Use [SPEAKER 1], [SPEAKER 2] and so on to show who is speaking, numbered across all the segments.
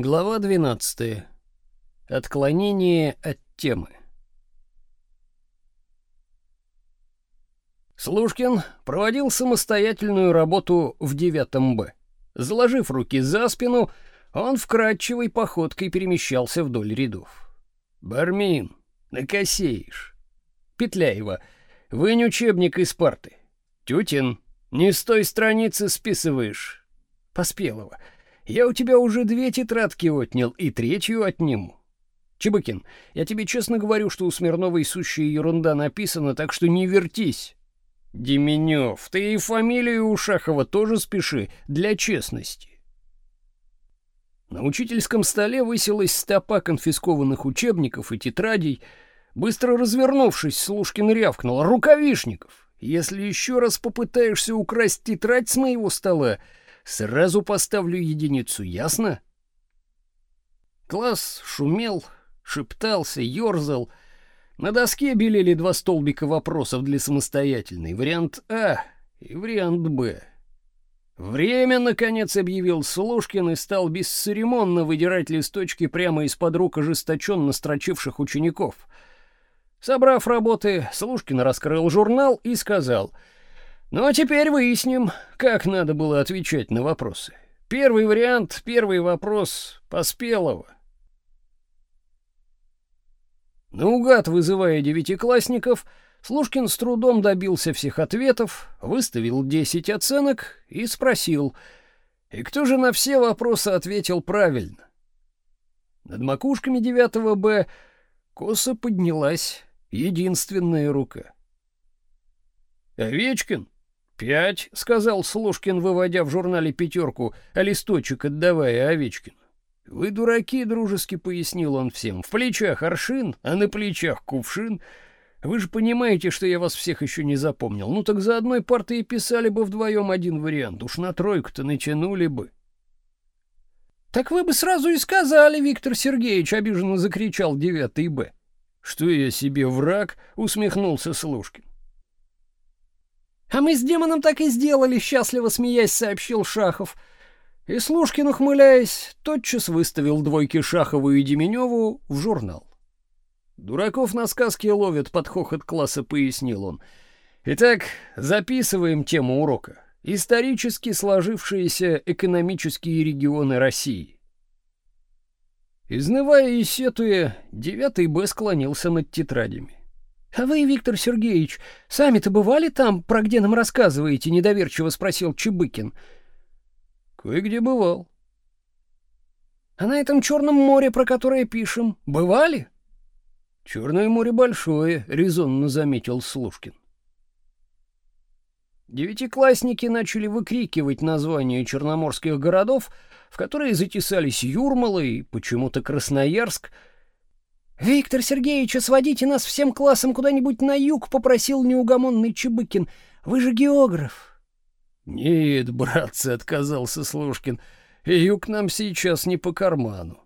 [SPEAKER 1] Глава 12. Отклонение от темы. Слушкин проводил самостоятельную работу в девятом Б. Заложив руки за спину, он вкрадчивой походкой перемещался вдоль рядов. «Бармин, накосеешь!» «Петляева, вынь учебник из парты!» «Тютин, не с той страницы списываешь!» «Поспелова, я у тебя уже две тетрадки отнял и третью отниму!» «Чебыкин, я тебе честно говорю, что у Смирновой сущая ерунда написана, так что не вертись!» Деменев, ты и фамилию Ушахова тоже спеши, для честности. На учительском столе высилась стопа конфискованных учебников и тетрадей. Быстро развернувшись, Слушкин рявкнул. «Рукавишников! Если еще раз попытаешься украсть тетрадь с моего стола, сразу поставлю единицу, ясно?» Класс шумел, шептался, ерзал, на доске белели два столбика вопросов для самостоятельной. Вариант А и вариант Б. Время, наконец, объявил Слушкин и стал бесцеремонно выдирать листочки прямо из-под рук ожесточенно строчивших учеников. Собрав работы, Слушкин раскрыл журнал и сказал, «Ну а теперь выясним, как надо было отвечать на вопросы. Первый вариант, первый вопрос Поспелого. Наугад вызывая девятиклассников, Слушкин с трудом добился всех ответов, выставил десять оценок и спросил, и кто же на все вопросы ответил правильно. Над макушками девятого Б косо поднялась единственная рука. «Овечкин?» «Пять», — сказал Слушкин, выводя в журнале пятерку, а листочек отдавая Овечкину. «Вы дураки», — дружески пояснил он всем. «В плечах аршин, а на плечах кувшин. Вы же понимаете, что я вас всех еще не запомнил. Ну так за одной партой и писали бы вдвоем один вариант. Уж на тройку-то натянули бы». «Так вы бы сразу и сказали, Виктор Сергеевич», — обиженно закричал девятый Б. «Что я себе враг?» — усмехнулся Слушкин. «А мы с демоном так и сделали», — счастливо смеясь сообщил Шахов. И Слушкин, ухмыляясь, тотчас выставил двойки Шахову и Деменеву в журнал. «Дураков на сказке ловят под хохот класса», — пояснил он. «Итак, записываем тему урока. Исторически сложившиеся экономические регионы России». Изнывая и сетуя, девятый Б склонился над тетрадями. «А вы, Виктор Сергеевич, сами-то бывали там, про где нам рассказываете?» — недоверчиво спросил Чебыкин. — Кое-где бывал. А на этом Черном море, про которое пишем, бывали? Черное море большое, резонно заметил Слушкин. Девятиклассники начали выкрикивать названия черноморских городов, в которые затесались Юрмала и почему-то Красноярск. «Виктор Сергеевич, сводите нас всем классом куда-нибудь на юг», — попросил неугомонный Чебыкин. «Вы же географ». «Нет, братцы», — отказался Слушкин, — «юг нам сейчас не по карману».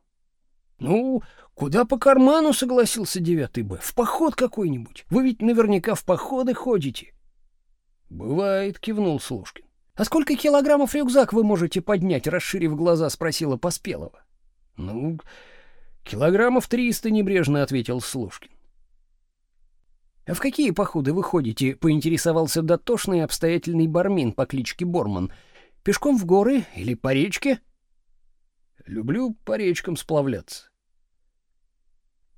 [SPEAKER 1] «Ну, куда по карману?» — согласился девятый Б. «В поход какой-нибудь. Вы ведь наверняка в походы ходите». «Бывает», — кивнул Слушкин. «А сколько килограммов рюкзак вы можете поднять?» — расширив глаза, спросила Поспелова. «Ну, килограммов триста», — небрежно ответил Слушкин. «А в какие походы вы ходите?» — поинтересовался дотошный и обстоятельный бармин по кличке Борман. «Пешком в горы или по речке?» «Люблю по речкам сплавляться».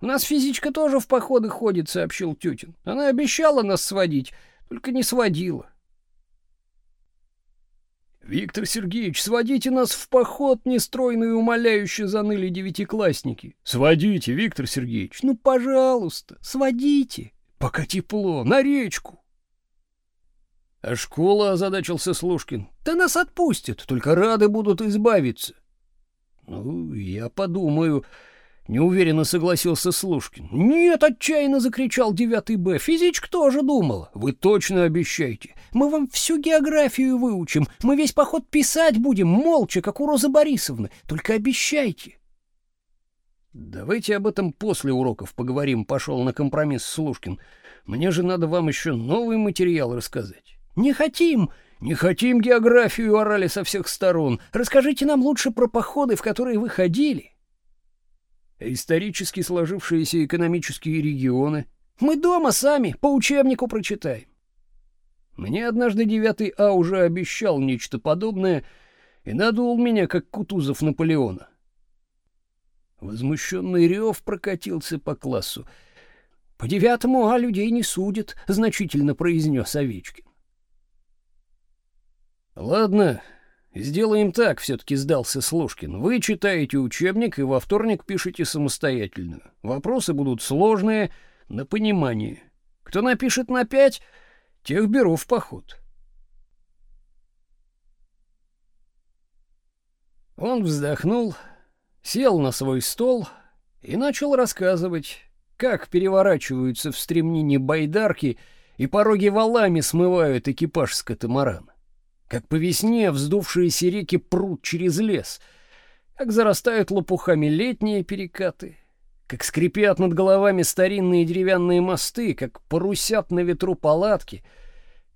[SPEAKER 1] «У нас физичка тоже в походы ходит», — сообщил Тютин. «Она обещала нас сводить, только не сводила». «Виктор Сергеевич, сводите нас в поход!» — нестройно и умоляюще заныли девятиклассники. «Сводите, Виктор Сергеевич! Ну, пожалуйста, сводите!» Пока тепло, на речку. А школа, озадачился Слушкин. Да нас отпустят, только рады будут избавиться. Ну, я подумаю, неуверенно согласился Слушкин. Нет, отчаянно закричал девятый Б. Физичка тоже думала. Вы точно обещаете. Мы вам всю географию выучим. Мы весь поход писать будем, молча, как у Розы Борисовны. Только обещайте. Давайте об этом после уроков поговорим, пошел на компромисс Слушкин. Мне же надо вам еще новый материал рассказать. Не хотим, Не хотим географию, орали со всех сторон. Расскажите нам лучше про походы, в которые вы ходили. Исторически сложившиеся экономические регионы. Мы дома сами, по учебнику прочитаем. Мне однажды девятый А уже обещал нечто подобное и надул меня, как Кутузов Наполеона. Возмущенный рев прокатился по классу. «По девятому А людей не судят», — значительно произнес Овечкин. «Ладно, сделаем так», — все-таки сдался Слушкин. «Вы читаете учебник и во вторник пишете самостоятельно. Вопросы будут сложные, на понимание. Кто напишет на пять, тех беру в поход». Он вздохнул, сел на свой стол и начал рассказывать, как переворачиваются в стремнине байдарки и пороги валами смывают экипаж с катамарана как по весне вздувшиеся реки прут через лес, как зарастают лопухами летние перекаты, как скрипят над головами старинные деревянные мосты, как парусят на ветру палатки,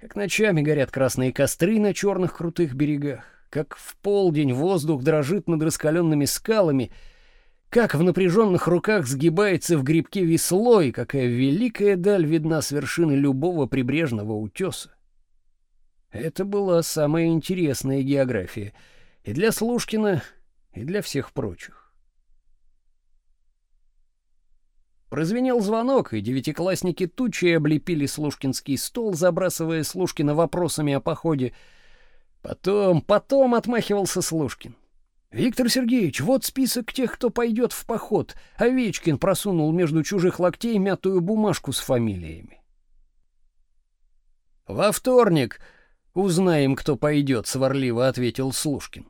[SPEAKER 1] как ночами горят красные костры на черных крутых берегах, как в полдень воздух дрожит над раскаленными скалами, как в напряженных руках сгибается в грибке весло и какая великая даль видна с вершины любого прибрежного утеса. Это была самая интересная география и для Слушкина, и для всех прочих. Прозвенел звонок, и девятиклассники тучи облепили Слушкинский стол, забрасывая Слушкина вопросами о походе. Потом, потом отмахивался Слушкин. Виктор Сергеевич, вот список тех, кто пойдет в поход. Овечкин просунул между чужих локтей мятую бумажку с фамилиями. Во вторник Узнаем, кто пойдет, сварливо ответил Слушкин.